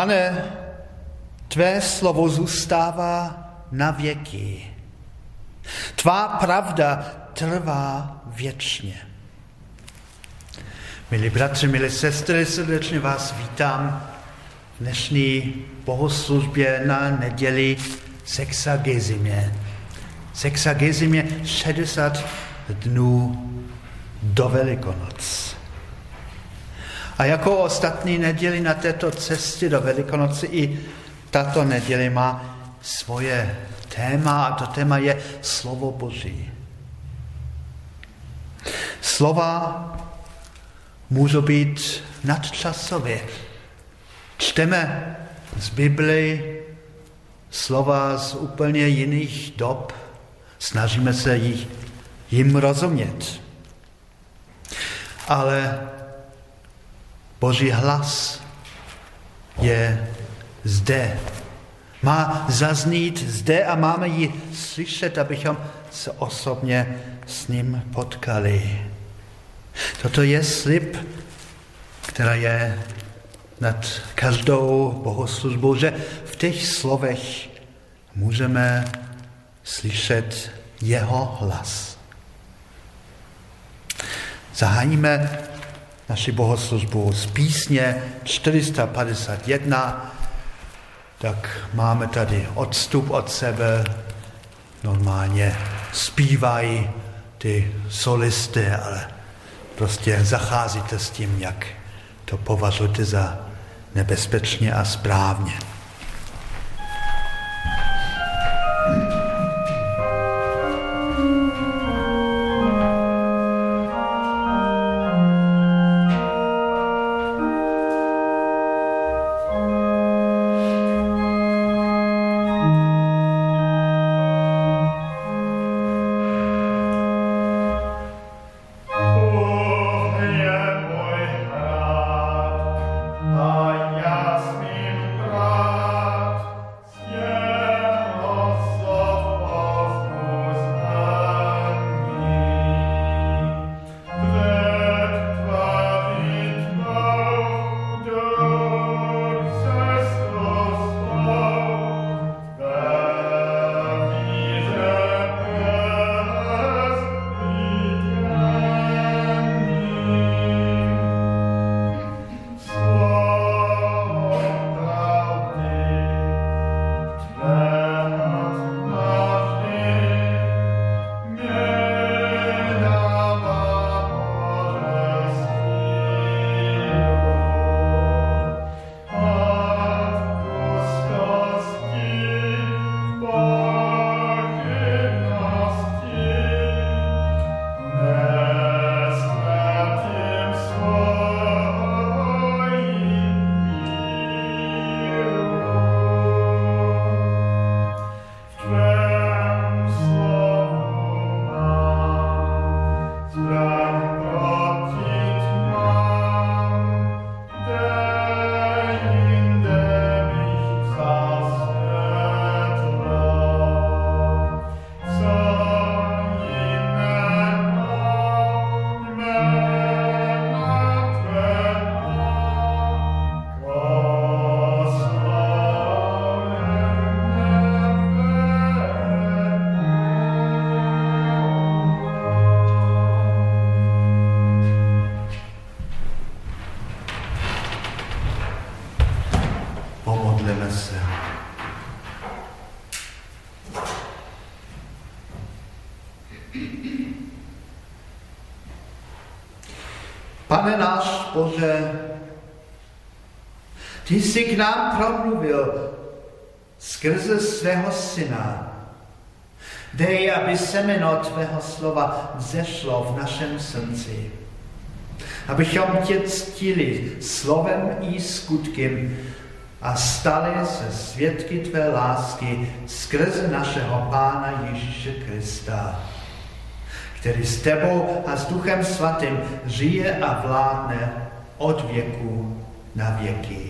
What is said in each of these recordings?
Pane, tvé slovo zůstává na věky. Tvá pravda trvá věčně. Milí bratři, milí sestry, srdečně vás vítám v dnešní bohoslužbě na neděli sexagezimě. Sexagezimě 60 dnů do Velikonoc. A jako ostatní neděli na této cestě do Velikonoci i tato neděli má svoje téma a to téma je slovo Boží. Slova můžou být nadčasové. Čteme z Bibli slova z úplně jiných dob, snažíme se jich, jim rozumět. Ale Boží hlas je zde. Má zaznít zde a máme ji slyšet, abychom se osobně s ním potkali. Toto je slib, která je nad každou bohoslužbou, že v těch slovech můžeme slyšet jeho hlas. Zahájíme naši bohoslužbu z písně 451, tak máme tady odstup od sebe, normálně zpívají ty solisty, ale prostě zacházíte s tím, jak to považujete za nebezpečně a správně. Náš Bože, ty jsi k nám promluvil skrze svého syna. Dej, aby semeno tvého slova vzešlo v našem srdci. Abychom tě ctili slovem i skutkem a stali se svědky tvé lásky skrze našeho Pána Ježíše Krista který s tebou a s Duchem Svatým žije a vládne od věku na věky.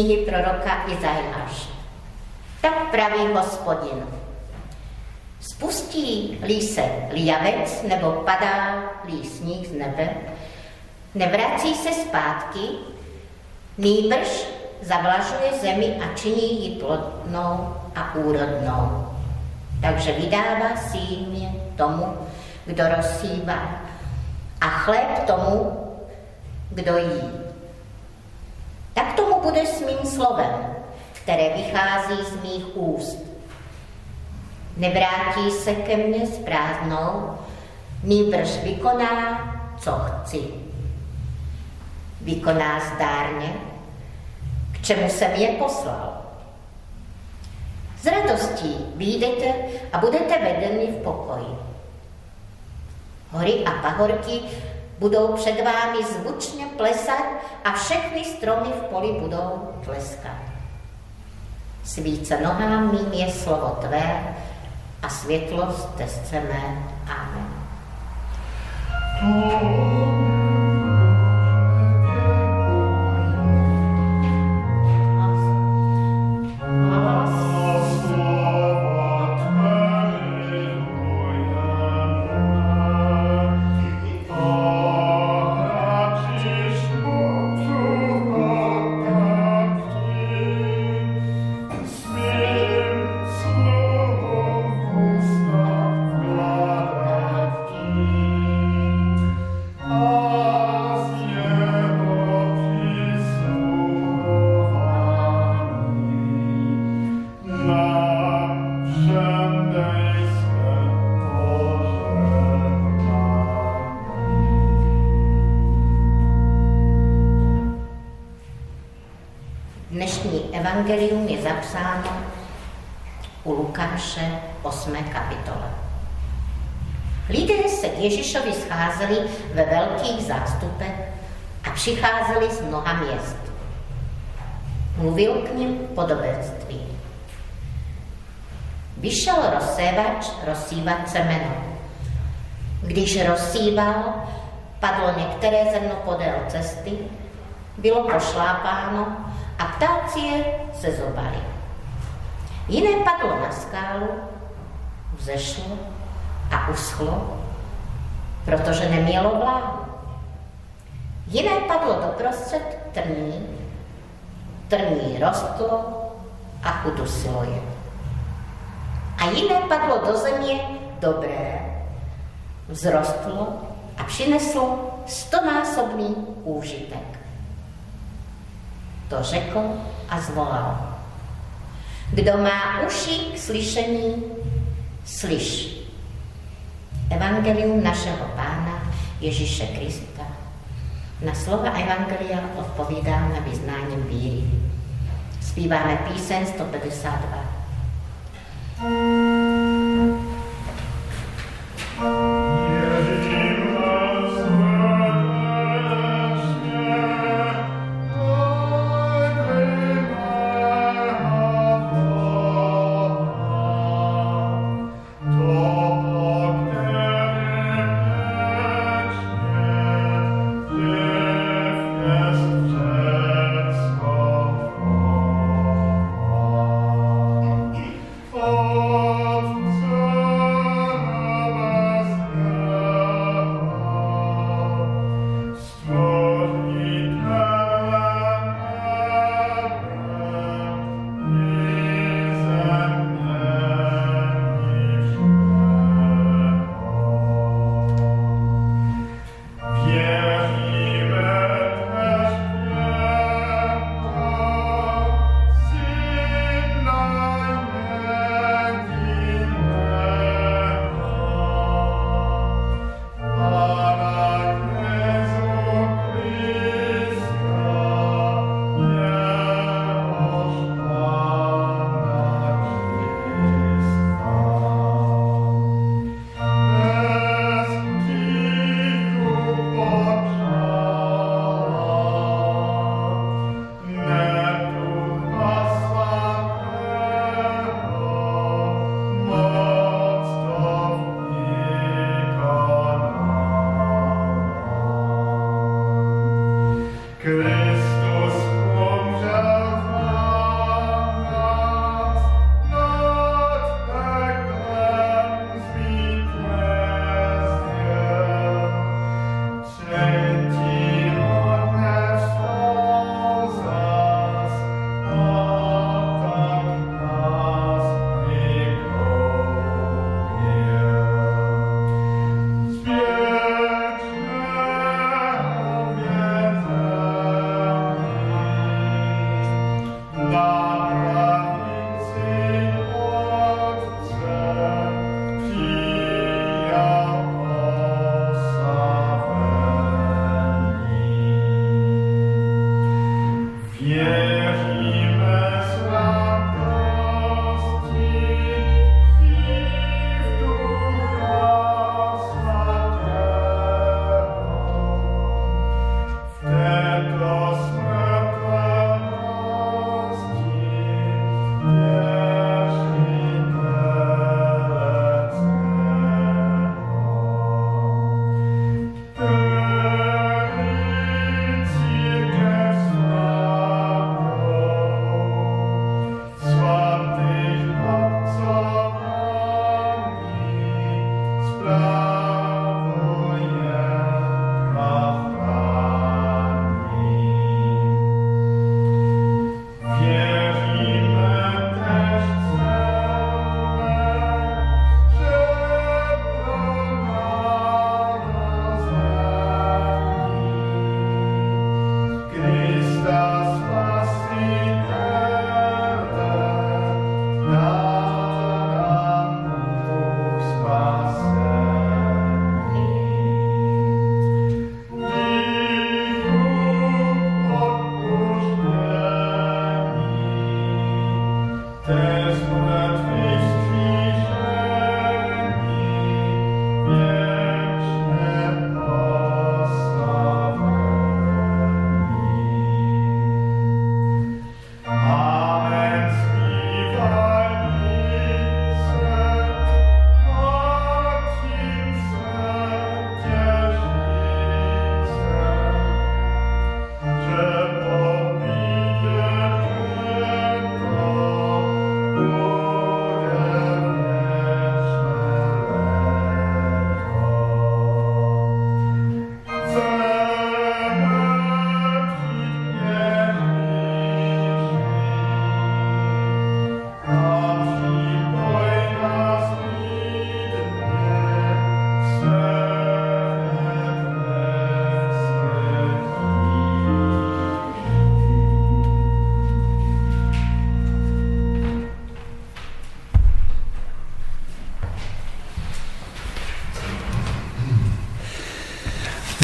Knihy proroka Izajáš. Tak praví hospodin. Spustí-li se líjavec nebo padá lí sníh z nebe, nevrací se zpátky, nýbrž zavlažuje zemi a činí ji plodnou a úrodnou. Takže vydává símě tomu, kdo rozsývá a chléb tomu, kdo jí. Tak tomu bude s mým slovem, které vychází z mých úst. Nevrátí se ke mně s prázdnou, nýbrž vykoná, co chci. Vykoná zdárně, k čemu jsem je poslal. S radostí výjdete a budete vedeni v pokoji. Hory a pahorky budou před vámi zvučně plesat a všechny stromy v poli budou tleskat. Svíce nohám mým je slovo tvé a světlost tezce mé. Amen. Oh. evangelium je zapsáno u Lukáše 8. kapitole. Lidé se k Ježíšovi scházeli ve velkých zástupech a přicházeli z mnoha měst. Mluvil k ním podobenství. Vyšel rozsévač rozsívat semeno. Když rozsíval, padlo některé zrno podél cesty, bylo pošlápáno a ptáci se zobali. Jiné padlo na skálu, vzešlo a uschlo, protože nemělo vláhu. Jiné padlo doprostřed trní, trní rostlo a udusilo je. A jiné padlo do země dobré, vzrostlo a přineslo stonásobný úžitek to řekl a zvolal. Kdo má uši k slyšení, slyš. Evangelium našeho Pána Ježíše Krista. Na slova Evangelia odpovídáme vyznáním víry. Zpíváme píseň 152.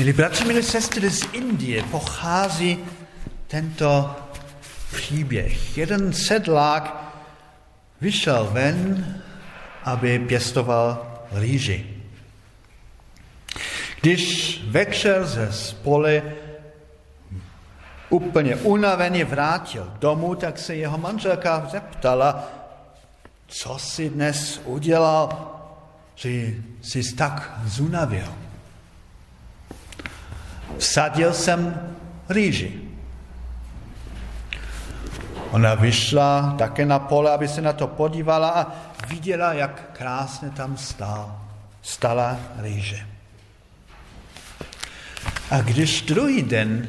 Milí bratři, milí sestry, z Indie pochází tento příběh. Jeden sedlák vyšel ven, aby pěstoval rýži. Když večer ze spole úplně unaveně vrátil domů, tak se jeho manželka zeptala, co si dnes udělal, že jsi tak zunavil. Vsadil jsem rýži. Ona vyšla také na pole, aby se na to podívala a viděla, jak krásně tam stál, stala rýže. A když druhý den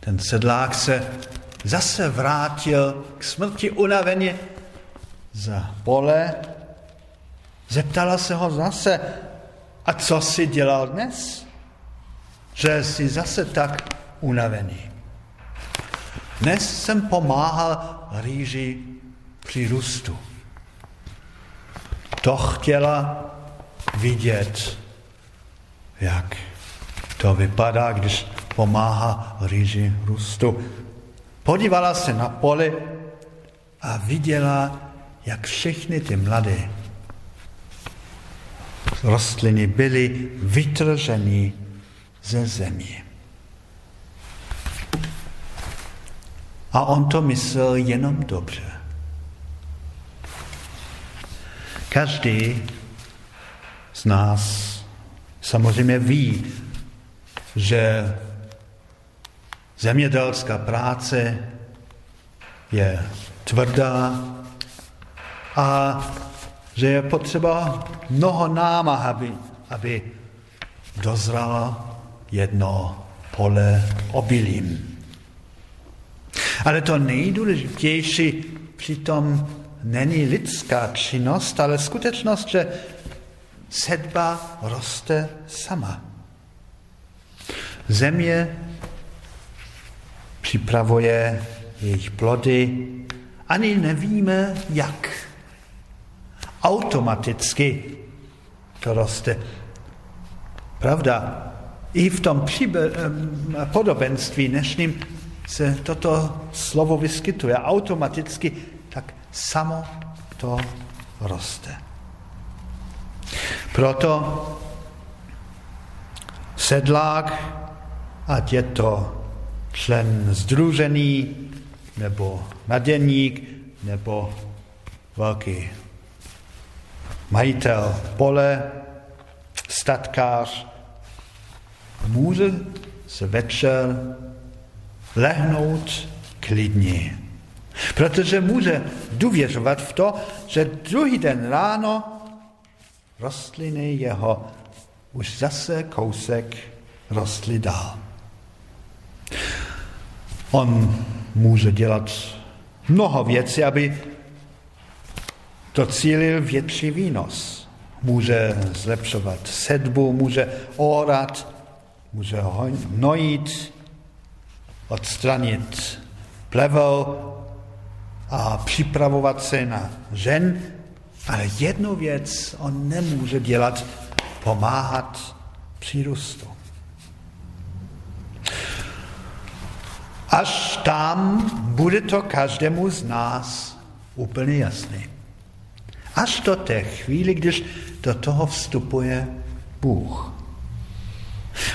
ten sedlák se zase vrátil k smrti unaveně za pole, zeptala se ho zase, a co si dělal dnes? Že jsi zase tak unavený. Dnes jsem pomáhal rýži při růstu. To chtěla vidět, jak to vypadá, když pomáhá rýži růstu. Podívala se na pole a viděla, jak všechny ty mladé rostliny byly vytrženy ze země. A on to myslel jenom dobře. Každý z nás samozřejmě ví, že zemědělská práce je tvrdá a že je potřeba mnoho námah, aby, aby dozralo jedno pole obilím. Ale to nejdůležitější přitom není lidská činnost, ale skutečnost, že sedba roste sama. Země připravuje jejich plody, ani nevíme jak. Automaticky to roste. Pravda, i v tom příbe, podobenství dnešním se toto slovo vyskytuje automaticky, tak samo to roste. Proto sedlák, ať je to člen združený, nebo naděník, nebo velký majitel pole, statkář, může se večer lehnout klidně. Protože může důvěřovat v to, že druhý den ráno rostliny jeho už zase kousek rostly dál. On může dělat mnoho věcí, aby docílil větší výnos. Může zlepšovat sedbu, může orat, může hnojit, odstranit plevel a připravovat se na žen, ale jednu věc on nemůže dělat, pomáhat přírůstu. Až tam bude to každému z nás úplně jasné. Až do té chvíli, když do toho vstupuje Bůh.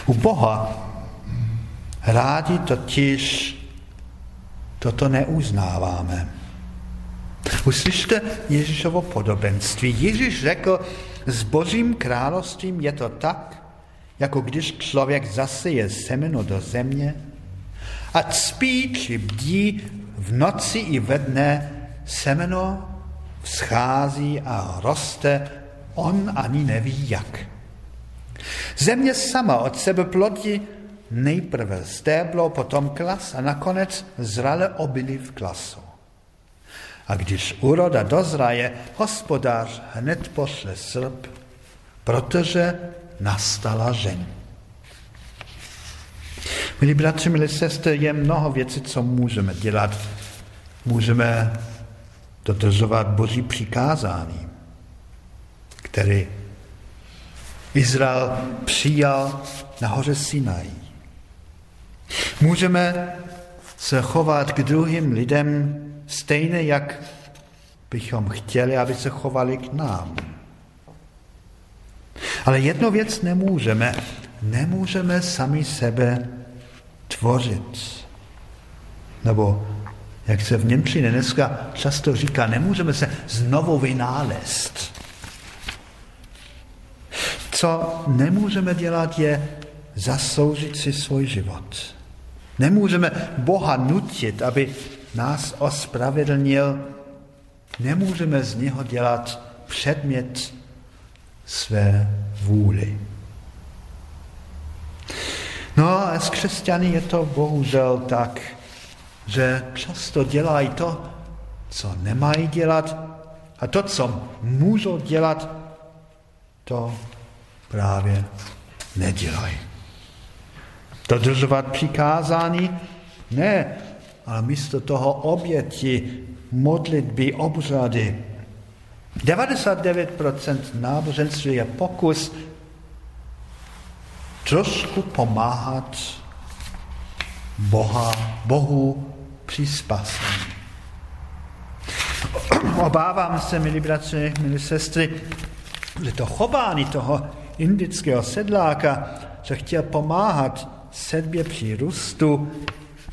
U Boha rádi totiž toto neuznáváme. Uslyšte Ježíšovo podobenství. Ježíš řekl, s božím královstvím je to tak, jako když člověk zaseje semeno do země a spí či bdí v noci i ve dne, semeno vzchází a roste, on ani neví jak. Země sama od sebe plodí nejprve stéblo, potom klas a nakonec zrale obilí v klasu. A když úroda dozraje, hospodář hned pošle srp, protože nastala žen. Milí bratři, milí sestry, je mnoho věcí, co můžeme dělat. Můžeme dodržovat Boží přikázání, které Izrael přijal na hoře Sinaj. Můžeme se chovat k druhým lidem stejně, jak bychom chtěli, aby se chovali k nám. Ale jednu věc nemůžeme. Nemůžeme sami sebe tvořit. Nebo, jak se v Němčině dneska často říká, nemůžeme se znovu vynálézt. Co nemůžeme dělat, je zasloužit si svůj život. Nemůžeme Boha nutit, aby nás ospravedlnil. Nemůžeme z něho dělat předmět své vůli. No a s křesťany je to bohužel tak, že často dělají to, co nemají dělat a to, co můžou dělat, to právě nedělají. Dodržovat přikázání? Ne, ale místo toho oběti, modlitby, obřady. 99% náboženství je pokus trošku pomáhat Boha, Bohu při spasení. Obávám se, milí bratři, milí sestry, že to chování toho indického sedláka, že chtěl pomáhat sedbě při růstu,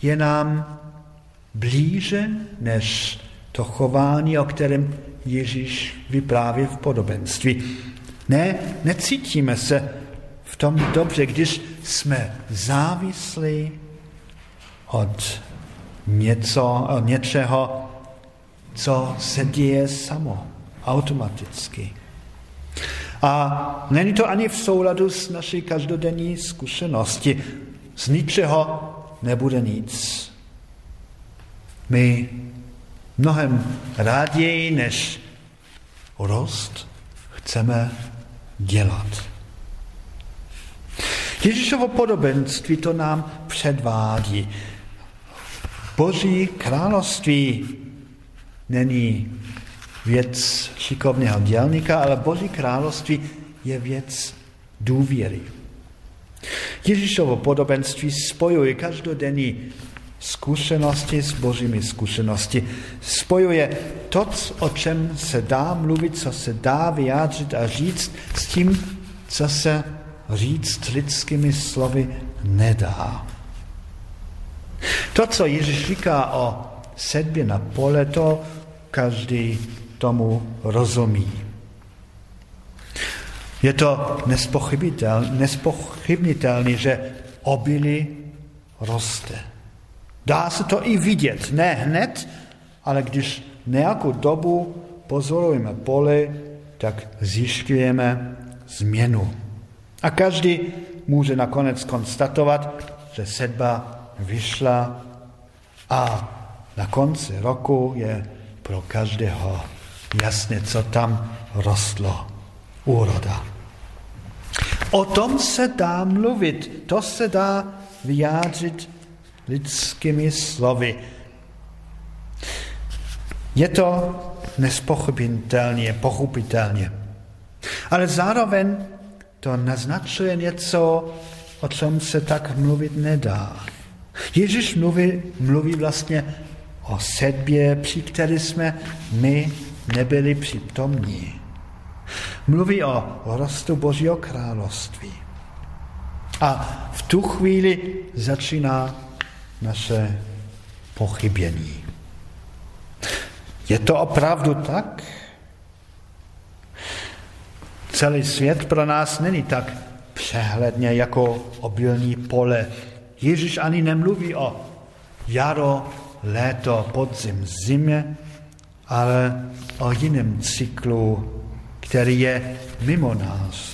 je nám blíže než to chování, o kterém Ježíš vypráví v podobenství. Ne, necítíme se v tom dobře, když jsme závislí od něco, něčeho, co se děje samo, automaticky. A není to ani v souladu s naší každodenní zkušenosti. Z ničeho nebude nic. My mnohem raději než rost chceme dělat. Ježíšovo podobenství to nám předvádí. Boží království není věc šikovného dělníka, ale Boží království je věc důvěry. Ježíšovo podobenství spojuje každodenní zkušenosti s božími zkušenosti. Spojuje to, o čem se dá mluvit, co se dá vyjádřit a říct, s tím, co se říct lidskými slovy nedá. To, co Ježíš říká o sedbě na pole, to každý tomu rozumí. Je to nespochybnitelné, že obilí roste. Dá se to i vidět, ne hned, ale když nějakou dobu pozorujeme pole, tak zjišťujeme změnu. A každý může nakonec konstatovat, že sedba vyšla a na konci roku je pro každého jasně, co tam rostlo. Úroda. O tom se dá mluvit, to se dá vyjádřit lidskými slovy. Je to nespochybitelně, pochopitelně. Ale zároveň to naznačuje něco, o čem se tak mluvit nedá. Ježíš mluví, mluví vlastně o sedbě, při které jsme my nebyli přítomní. Mluví o rostu Božího království. A v tu chvíli začíná naše pochybění. Je to opravdu tak? Celý svět pro nás není tak přehledně jako obilní pole. Ježíš ani nemluví o jaro, léto, podzim, zimě, ale o jiném cyklu, který je mimo nás,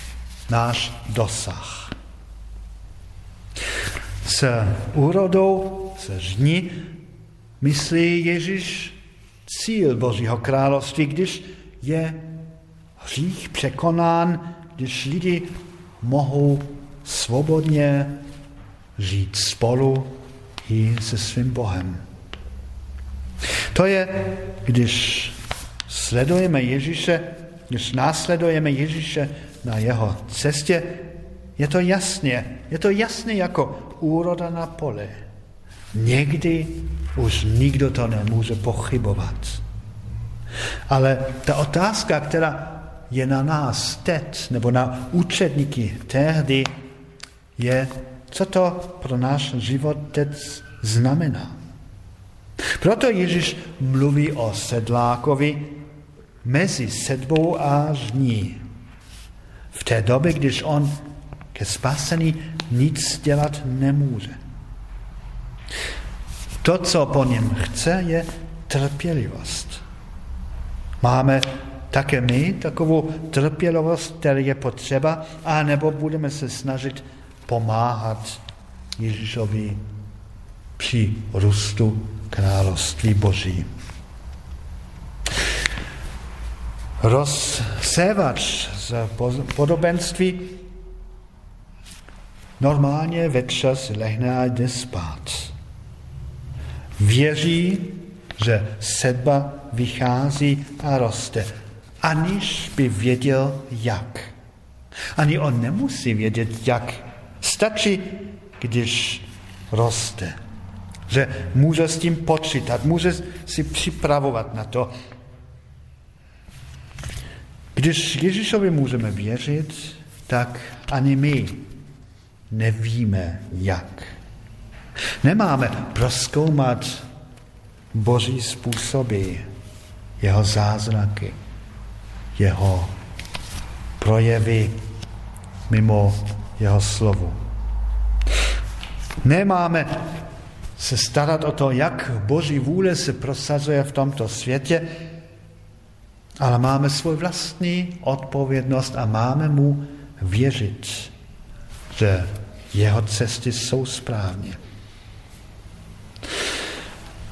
náš dosah s úrodou, se žní, myslí Ježíš cíl Božího království, když je hřích překonán, když lidi mohou svobodně žít spolu i se svým Bohem. To je, když sledujeme Ježíše, když následujeme Ježíše na jeho cestě, je to jasně, je to jasně jako úroda na pole. Někdy už nikdo to nemůže pochybovat. Ale ta otázka, která je na nás teď, nebo na účetníky tehdy, je, co to pro náš život teď znamená. Proto Ježíš mluví o sedlákovi mezi sedbou a žní. V té době, když on ke spasení nic dělat nemůže. To, co po něm chce, je trpělivost. Máme také my takovou trpělivost, která je potřeba, anebo budeme se snažit pomáhat Ježíšovi při růstu království Boží. Rozsévač z podobenství normálně večer si lehne a jde spát. Věří, že sedba vychází a roste, aniž by věděl jak. Ani on nemusí vědět jak. Stačí, když roste. Že může s tím počítat, může si připravovat na to. Když Ježíšovi můžeme věřit, tak ani my nevíme jak. Nemáme proskoumat boží způsoby, jeho zázraky, jeho projevy mimo jeho slovu. Nemáme se starat o to, jak boží vůle se prosazuje v tomto světě, ale máme svou vlastní odpovědnost a máme mu věřit, že jeho cesty jsou správně.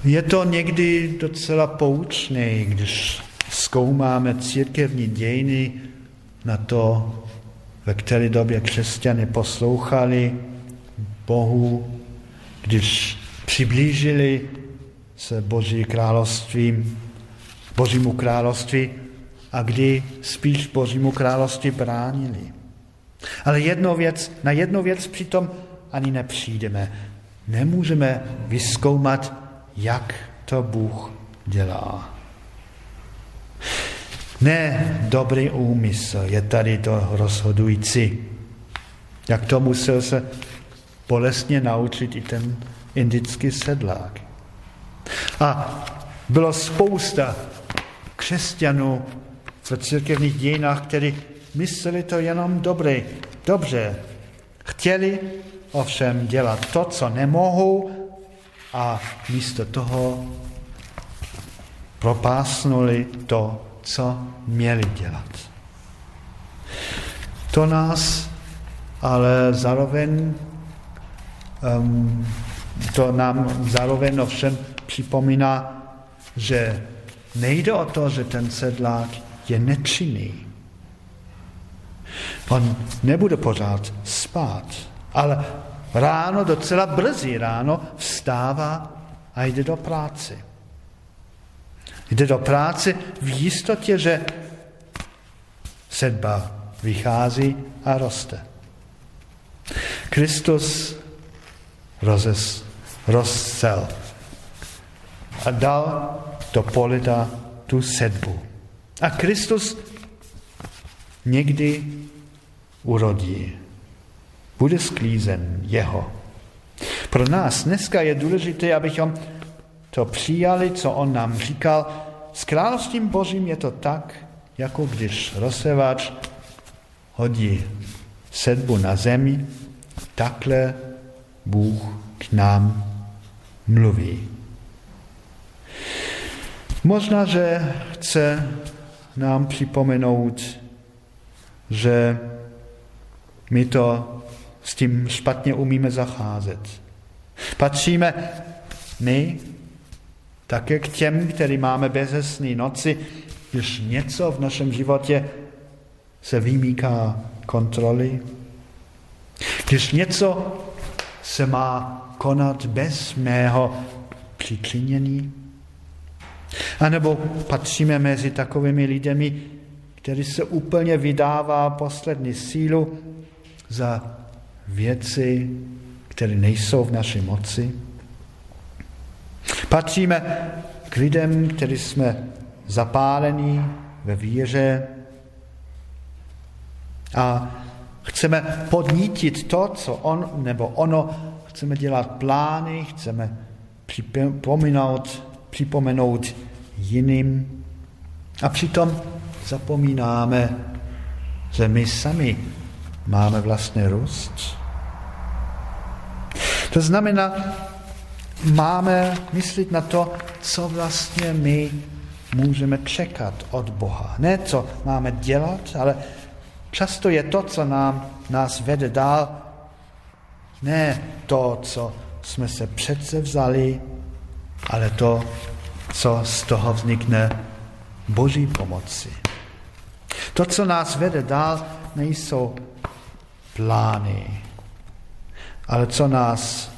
Je to někdy docela poučné, když zkoumáme církevní dějiny na to, ve které době křesťany poslouchali Bohu, když přiblížili se Boží královstvím, Božímu království a kdy spíš Božímu království bránili. Ale jedno věc, na jednu věc přitom ani nepřijdeme. Nemůžeme vyskoumat, jak to Bůh dělá. Ne dobrý úmysl je tady to rozhodující. Jak to musel se bolestně naučit i ten indický sedlák. A bylo spousta křesťanů v církevních dějinách, kteří mysleli to jenom dobré, dobře. Chtěli ovšem dělat to, co nemohou a místo toho propásnuli to, co měli dělat. To nás ale zároveň um, to nám zároveň ovšem připomíná, že nejde o to, že ten sedlák je nečinný. On nebude pořád spát, ale ráno, docela brzy ráno, vstává a jde do práce. Jde do práce v jistotě, že sedba vychází a roste. Kristus rozes, rozcel a dal do polita tu sedbu. A Kristus někdy urodí. Bude sklízen jeho. Pro nás dneska je důležité, abychom to přijali, co on nám říkal. S královstvím božím je to tak, jako když rozsevač hodí sedbu na zemi, takhle Bůh k nám mluví. Možná, že chce nám připomenout, že my to s tím špatně umíme zacházet. Patříme my také k těm, který máme bezesný noci, když něco v našem životě se vymýká kontroly, když něco se má konat bez mého přičinění, a nebo patříme mezi takovými lidmi, který se úplně vydává poslední sílu za věci, které nejsou v naší moci. Patříme k lidem, kteří jsme zapálení ve víře a chceme podnítit to, co on nebo ono, chceme dělat plány, chceme připomenout, připomenout jiným a přitom zapomínáme, že my sami máme vlastně růst. To znamená, máme myslet na to, co vlastně my můžeme čekat od Boha. Ne, co máme dělat, ale často je to, co nám, nás vede dál, ne to, co jsme se přece vzali, ale to, co z toho vznikne Boží pomoci. To, co nás vede dál, nejsou plány, ale co nás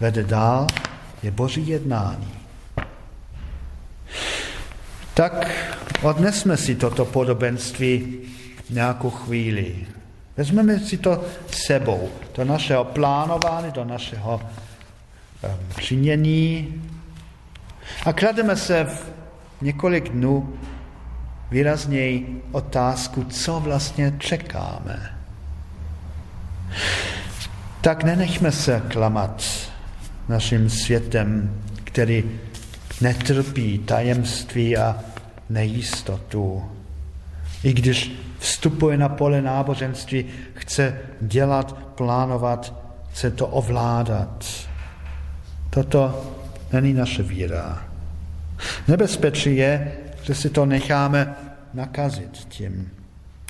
vede dál, je Boží jednání. Tak odnesme si toto podobenství nějakou chvíli. Vezmeme si to sebou, do našeho plánování, do našeho činění a klademe se v několik dnů výrazněji otázku, co vlastně čekáme. Tak nenechme se klamat naším světem, který netrpí tajemství a nejistotu. I když vstupuje na pole náboženství, chce dělat, plánovat, chce to ovládat. Toto není naše víra. Nebezpečí je, že si to necháme nakazit tím.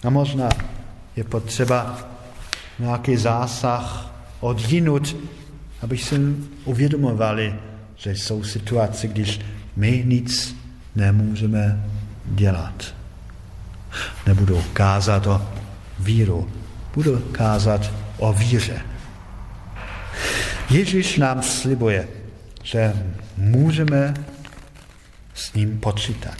A možná je potřeba nějaký zásah odjinut, aby si uvědomovali, že jsou situace, když my nic nemůžeme dělat. Nebudu kázat o víru, budu kázat o víře. Ježíš nám slibuje, že můžeme s ním počítat.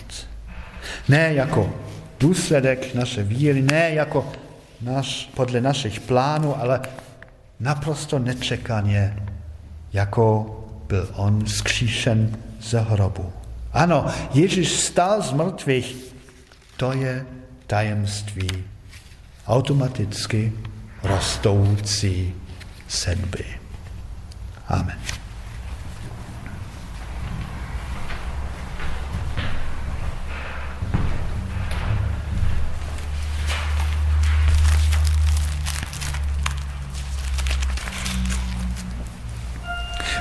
Ne jako důsledek naše víry, ne jako naš, podle našich plánů, ale naprosto nečekaně, jako byl on skříšen ze hrobu. Ano, Ježíš stál z mrtvých, to je tajemství automaticky rostoucí sedby. Amen.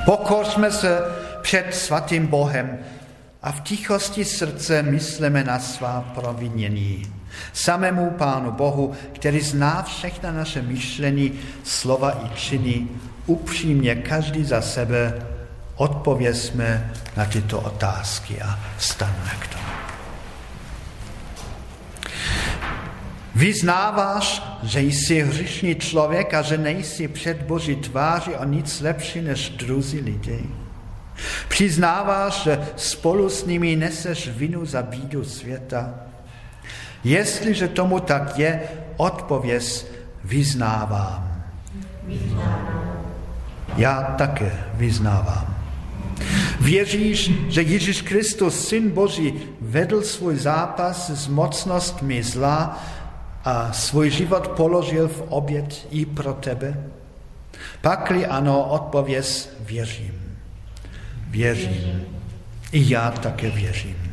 Pokořme se před svatým Bohem a v tichosti srdce myslíme na svá provinění. Samému Pánu Bohu, který zná všechna naše myšlení, slova i činy, upřímně každý za sebe odpověsme na tyto otázky a staneme k tomu. Vyznáváš, že jsi hřišný člověk a že nejsi před Boží tváří o nic lepší než druzí lidi. Přiznáváš, že spolu s nimi neseš vinu za bídu světa. Jestliže tomu tak je, odpověz vyznávám. Já také vyznávám. Věříš, že Ježíš Kristus, Syn Boží, vedl svůj zápas s mocnostmi zla a svůj život položil v oběd i pro tebe? Pakli ano, odpověz věřím. Věřím. I já také věřím.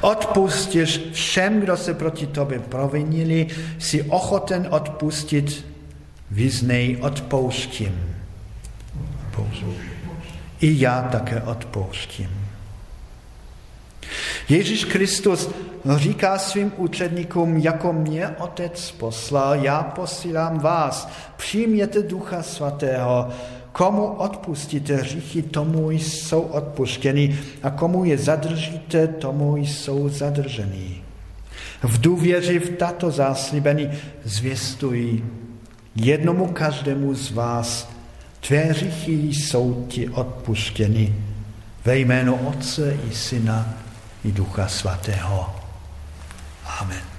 Odpustíš všem, kdo se proti tobě provinili, si ochoten odpustit, vyznej, odpouštím. I já také odpouštím. Ježíš Kristus říká svým učedníkům, jako mě Otec poslal, já posílám vás. Přijměte Ducha Svatého. Komu odpustíte hříchy, tomu jsou odpuštěny a komu je zadržíte, tomu jsou zadržení. V důvěři v tato záslibení zvěstují jednomu každému z vás, tvé hříchy jsou ti odpuštěny ve jménu Otce i Syna i Ducha Svatého. Amen.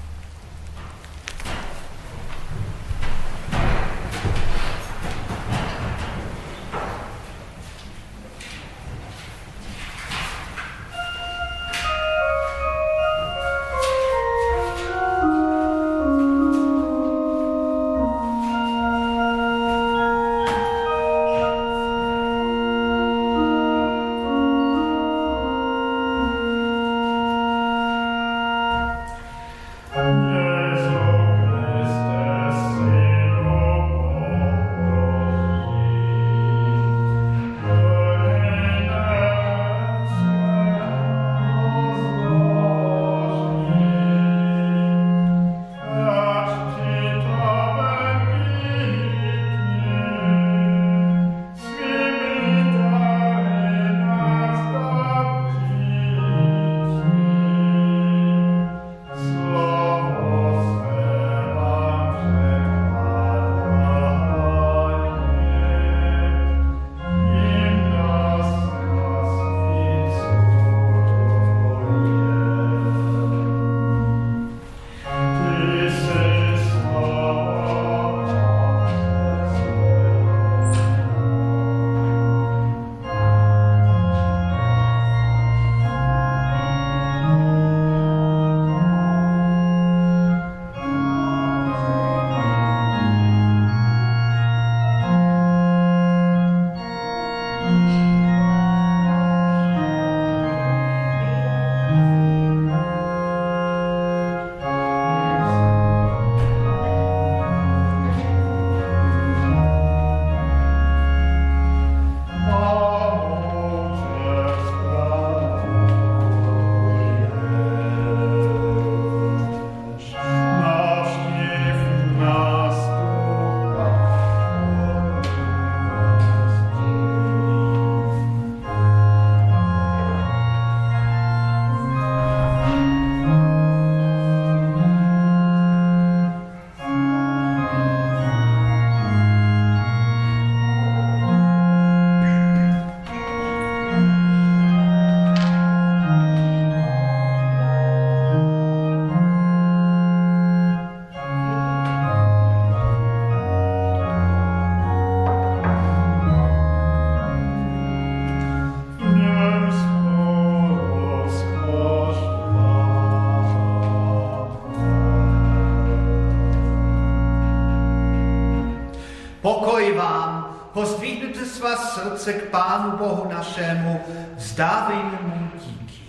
Srdce k Pánu Bohu našemu, vzdávejme mu díky.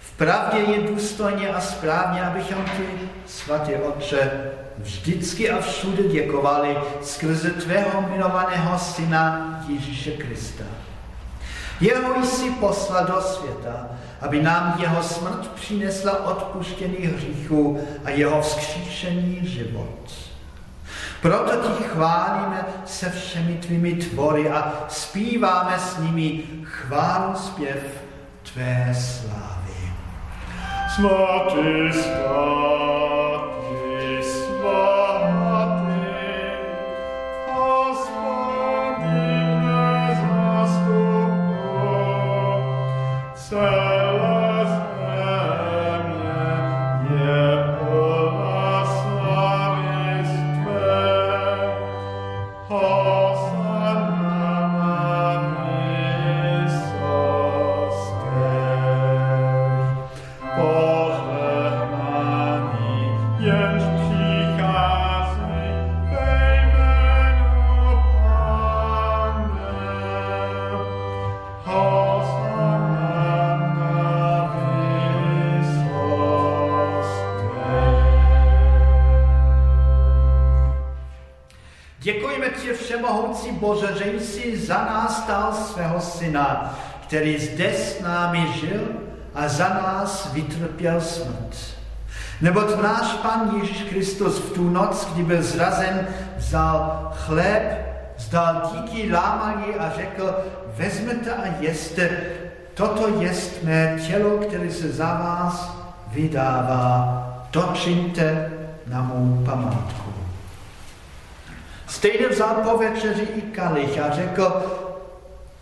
V pravdě je důstojně a správně, abychom ti, svatý Otče, vždycky a všude děkovali skrze tvého milovaného syna Ježíše Krista. Jeho jsi poslal do světa, aby nám jeho smrt přinesla odpuštění hříchů a jeho vzkříšený život. Proto ti chválíme se všemi tvými tvory a zpíváme s nimi chválu zpěv tvé slávy. Svatý, svatý, všemohoucí Bože, že jsi za nás dal svého syna, který zde s námi žil a za nás vytrpěl smrt. Neboť náš Pan Ježíš Kristus v tu noc, kdy byl zrazen, vzal chléb, vzdal díky, lámal a řekl, vezmete a jeste, toto jest mé tělo, které se za vás vydává, to na mou památku. Stejně vzal po večeři i kalich a řekl,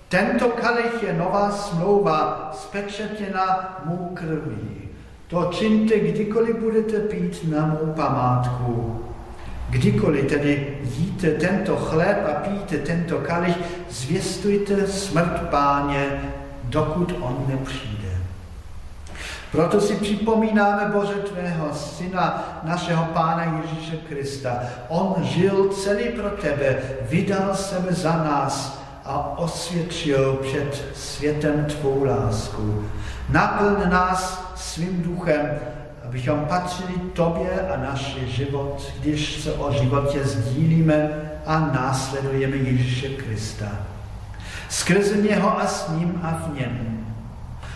tento kalich je nová smlouva, spečetěna mou krví. To čiňte, kdykoliv budete pít na mou památku. Kdykoliv tedy jíte tento chléb a píte tento kalich, zvěstujte smrt páně, dokud on nepřijde. Proto si připomínáme, Bože, tvého syna, našeho Pána Ježíše Krista. On žil celý pro tebe, vydal sebe za nás a osvědčil před světem tvou lásku. Naplň nás svým duchem, abychom patřili tobě a náš život, když se o životě sdílíme a následujeme Ježíše Krista. Skrze něho a s ním a v něm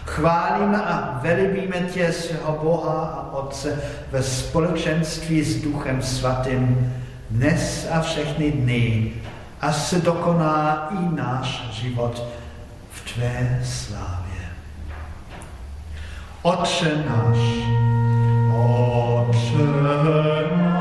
Chválíme a velibíme tě, svého Boha a Otce, ve společenství s Duchem Svatým, dnes a všechny dny, a se dokoná i náš život v tvé slávě. Otče náš, Otče náš,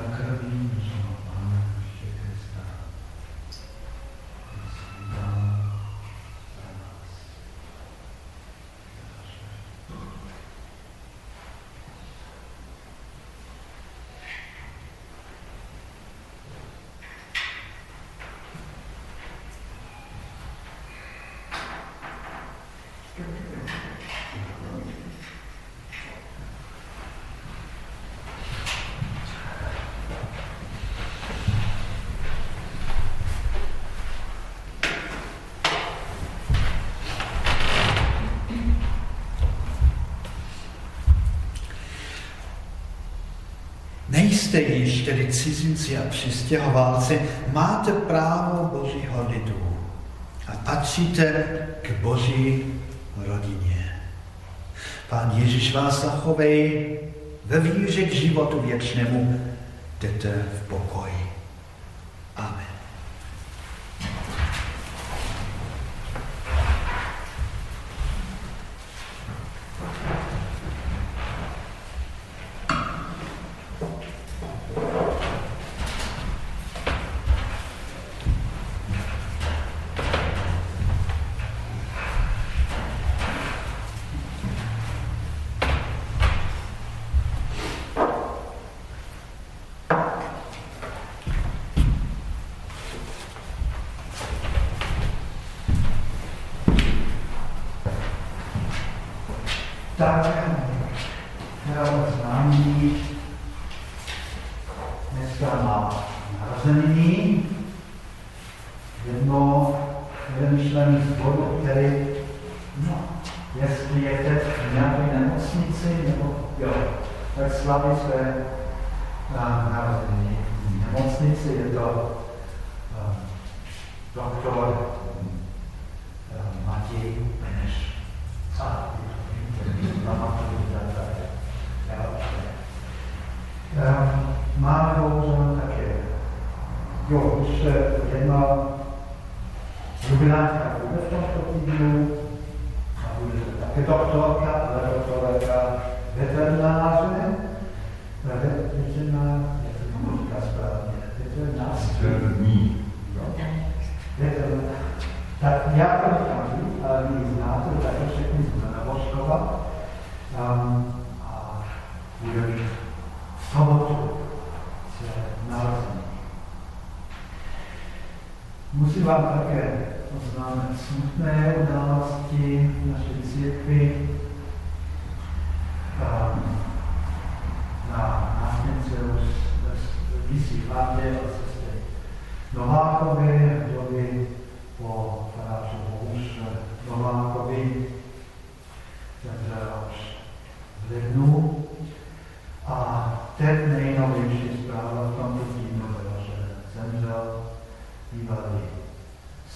Okay. jste již tedy cizinci a přistěhovalci, máte právo Božího lidu a patříte k Boží rodině. Pán Ježíš vás zachovej ve víře k životu věčnému, jdete v pokoji.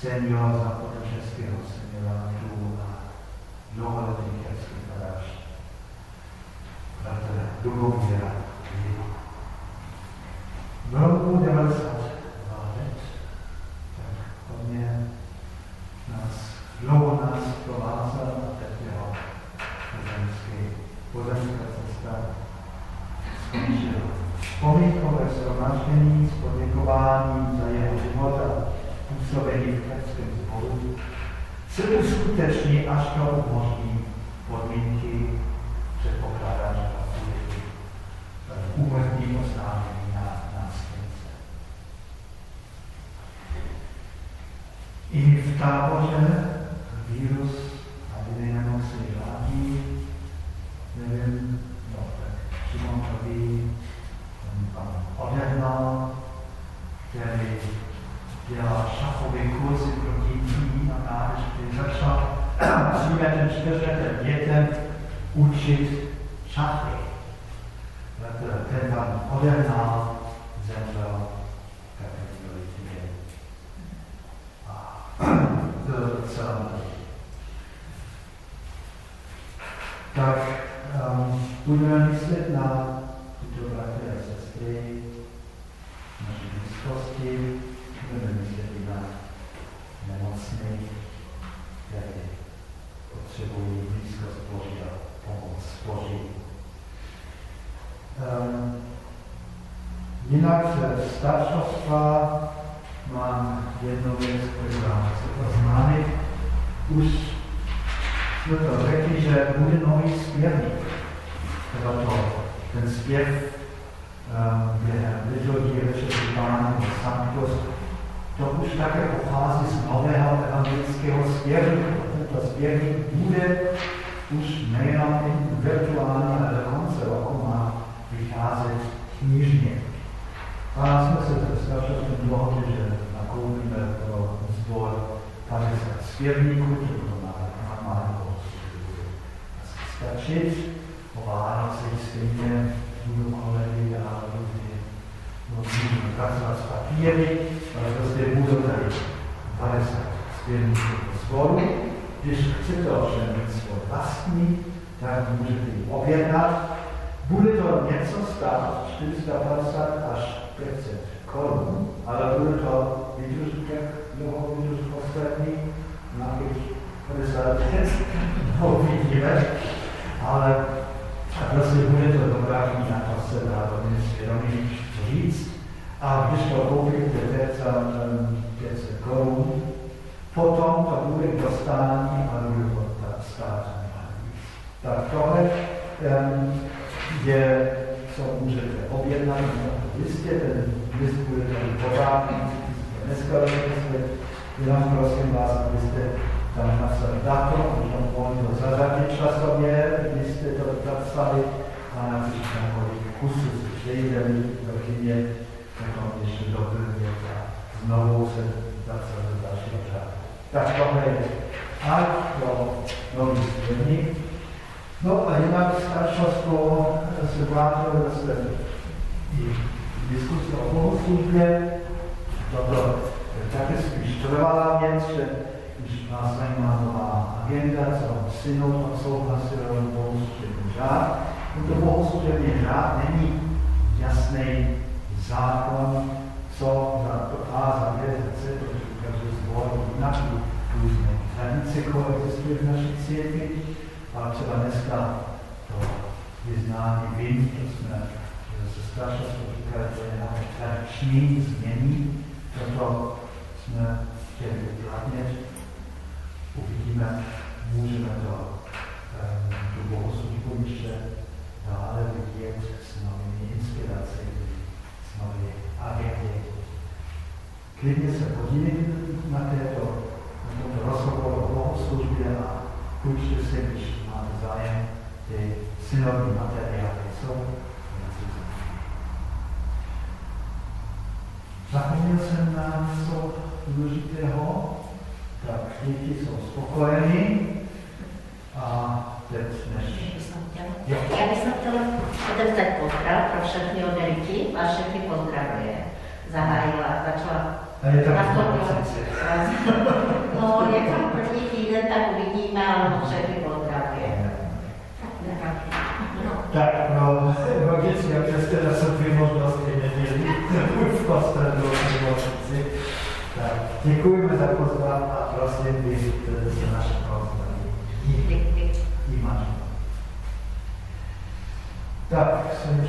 Señor, Santo Francesco, Señora Tua, Lord di Chiesa Farash, Fratello, Dugo Mira, Dio. Non lo devo. skutečně až do úmoří. Ze staršovstva mám jednu věc, kterou vám chci oznámit. Už jsme to řekli, že bude nový zpěvník. To, ten zpěv během liturgie večeří pánu Sanctus, to už také pochází z nového evangelického zpěvníku. Tento zpěvník bude už nejenom virtuálně, ale dokonce roku má vycházet knižně. A jsme se starším dohodli, že nakoupíme pro zbor 50 zpěvníků, že to má normálně stačit. O Vánocích stejně budou kolegy a různě musíme pracovat s papíry, ale prostě budou tady 50 zpěvníků zboru. Když chcete ovšem mít svůj vlastní, tak můžete ji objednat. Bude to něco stát 450 až 500 korun, ale bude to vydržet, jak dlouho vydržet ostatní, nějakých 50 let, no uvidíme, ale prostě bude to dobrá kniha, to se dá to svědomí říct. A když to koupíte za 500 korun, potom to bude k dostání a bude to stát Tak tohle je, co můžete objednat na listě, ten list bude tady pořádný, dneska rozmyslet, jenom prosím vás, abyste tam napsali datum, abychom mohli to zařadit časově, když jste to napsali, a například kolik kusů se přejdeli do kyně, potom ještě doplnit a znovu se zapsat do dalšího řádu. Tak tohle je ať pro nový svědník. No a jinak staršovstvo se vrátilo do své diskuse o bohoslužbě. Toto je také spíš trvalá věc, že když vás zajímá nová agenda, co synod odsouhlasil bohoslužební řád, tento bohoslužební řád není jasný zákon, co za to A, za B, za C, protože každý zbor jinak. Různé tradice koexistuje v naší církvi, ale třeba dneska to vyznání vin, to jsme se strašně říkali, to je nějaké tradiční změní, proto jsme chtěli uplatnit. Uvidíme, můžeme to um, tu bohoslužbu ještě dále vidět s novými inspiracemi, s novými agendy. Klidně se podívejte na této tomto rozhovoru o bohoslužbě a půjčte si, když zájem, ty synodní materiály jsou. Zapomněl jsem na něco důležitého, tak děti jsou spokojení a teď než... Já bych chtěla otevřít pozdrav pro všechny odelíky a všechny pozdravuje. Zahájila, začala a je tam No, jak tam první týden, tak uvidíme, ale všechny pozdravuje. Tak no, logicky, jak jste na sobě možnosti neměli v kostelu nemocnici. Tak děkujeme za pozvání a prosím, vyjďte se naše pozdravy. I máš. Tak, jsem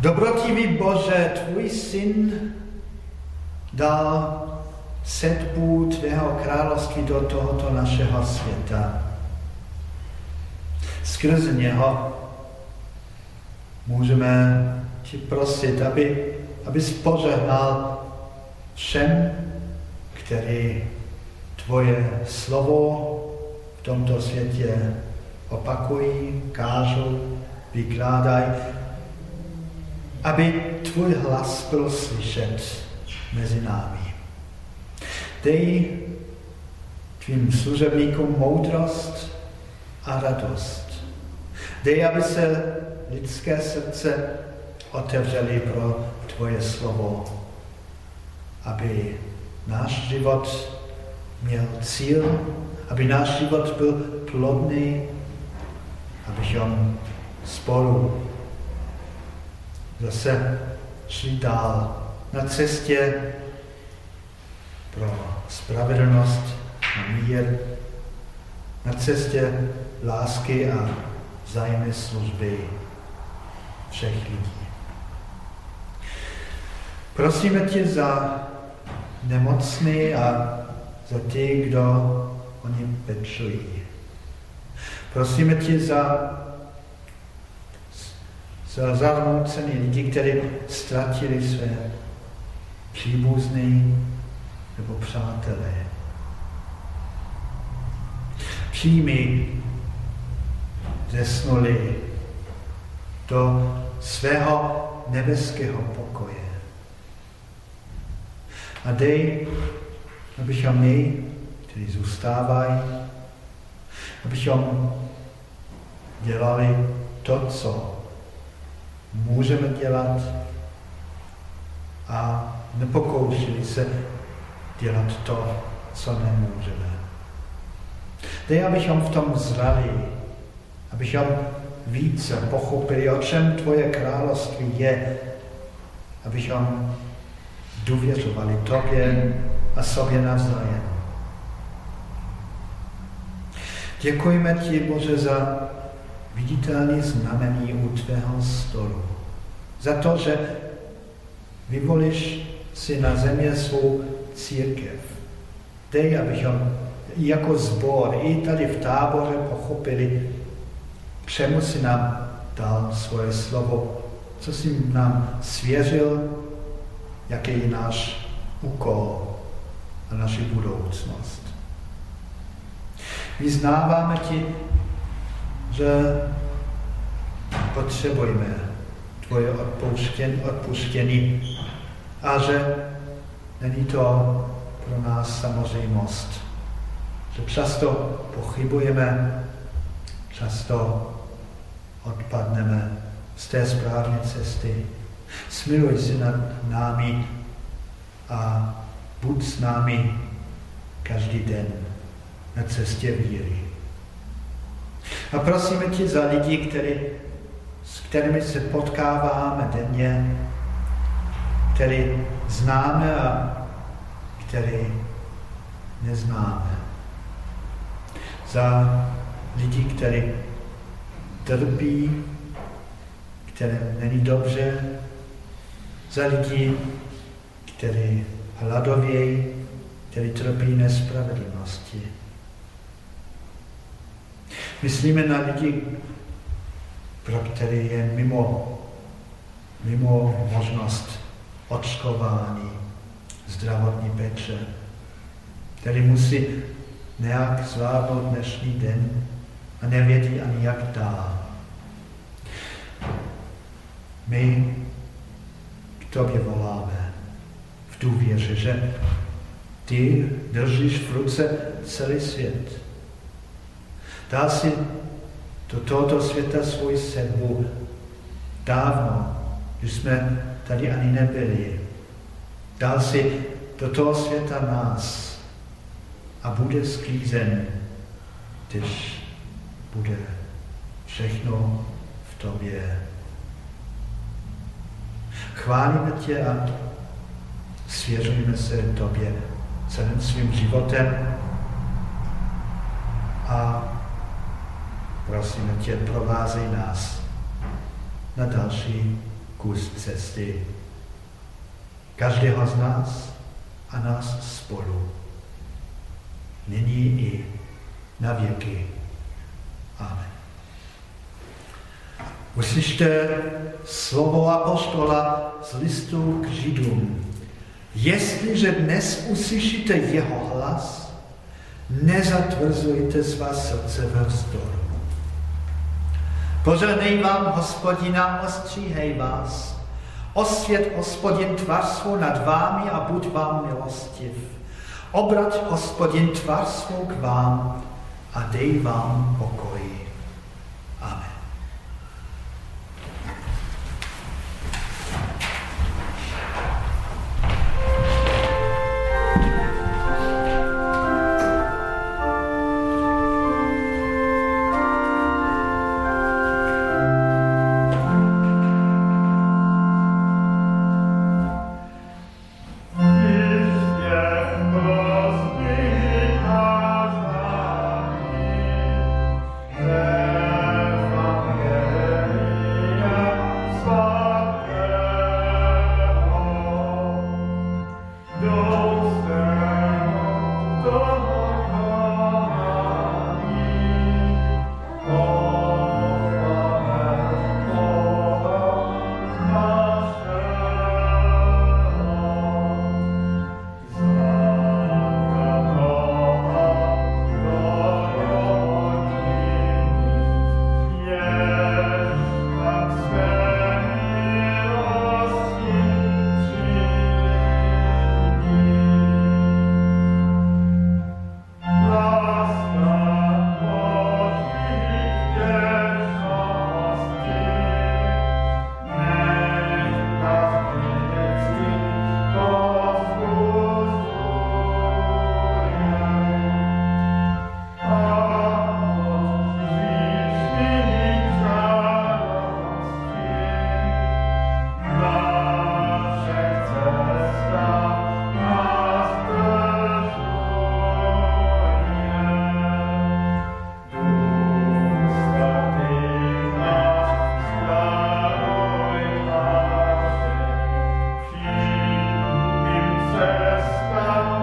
Dobrotivý Bože, tvůj syn dal setbu tvého království do tohoto našeho světa. Skrze něho můžeme ti prosit, aby, abys požehnal všem, který tvoje slovo v tomto světě opakují, kážou, vykládají, aby tvůj hlas byl slyšet mezi námi. Dej tvým služebníkům moudrost a radost. Dej, aby se lidské srdce otevřeli pro tvoje slovo, aby náš život měl cíl, aby náš život byl plodný, abychom spolu zase šli dál na cestě pro spravedlnost a mír, na cestě lásky a vzájemné služby všech lidí. Prosíme tě za nemocný a za ty, kdo o ně pečují. Prosíme tě za, za zarmoucený lidi, kteří ztratili své příbuzné nebo přátelé. Přijmi zesnuli do svého nebeského pokoje. A dej, abychom my, kteří zůstávají, abychom dělali to, co můžeme dělat a nepokoušeli se dělat to, co nemůžeme. Dej, abychom v tom zrali, abychom více pochopili, o čem tvoje království je, abychom důvěřovali tobě a sobě navzájem. Děkujeme ti, Bože, za viditelný znamení u tvého stolu. Za to, že vyvolíš si na země svou církev. Dej, abychom jako zbor i tady v táboře pochopili, čemu si nám dal svoje slovo, co si nám svěřil, jaký je náš úkol a naši budoucnost. Vyznáváme ti, že potřebujeme tvoje odpuštění, odpuštění a že není to pro nás samozřejmost. Že často pochybujeme, často odpadneme z té správné cesty. Smiluj si nad námi a buď s námi každý den na cestě víry. A prosíme tě za lidi, který, s kterými se potkáváme denně, který známe a který neznáme. Za lidi, kteří trpí, které není dobře, za lidi, kteří hladovějí, kteří trpí nespravedlnosti. Myslíme na lidi, pro které je mimo, mimo možnost očkování, zdravotní péče, který musí nějak zvládnout dnešní den a nevědí ani jak dál. My k tobě voláme v důvěře, že ty držíš v ruce celý svět. Dal si do tohoto světa svůj sedbu dávno, když jsme tady ani nebyli. Dal si do toho světa nás a bude sklízen, když bude všechno v tobě. Chválíme tě a svěřujeme se tobě celým svým životem a prosíme tě, provázej nás na další kus cesty. Každého z nás a nás spolu. Nyní i na věky. Amen. Uslyšte slovo apostola z listu k Židům. Jestliže dnes uslyšíte jeho hlas, nezatvrzujte svá srdce ve vzdoru. Požehnej vám, hospodina, ostříhej vás. Osvět, hospodin, tvář svou nad vámi a buď vám milostiv. Obrať, hospodin, tvář svou k vám a dej vám pokoj. está.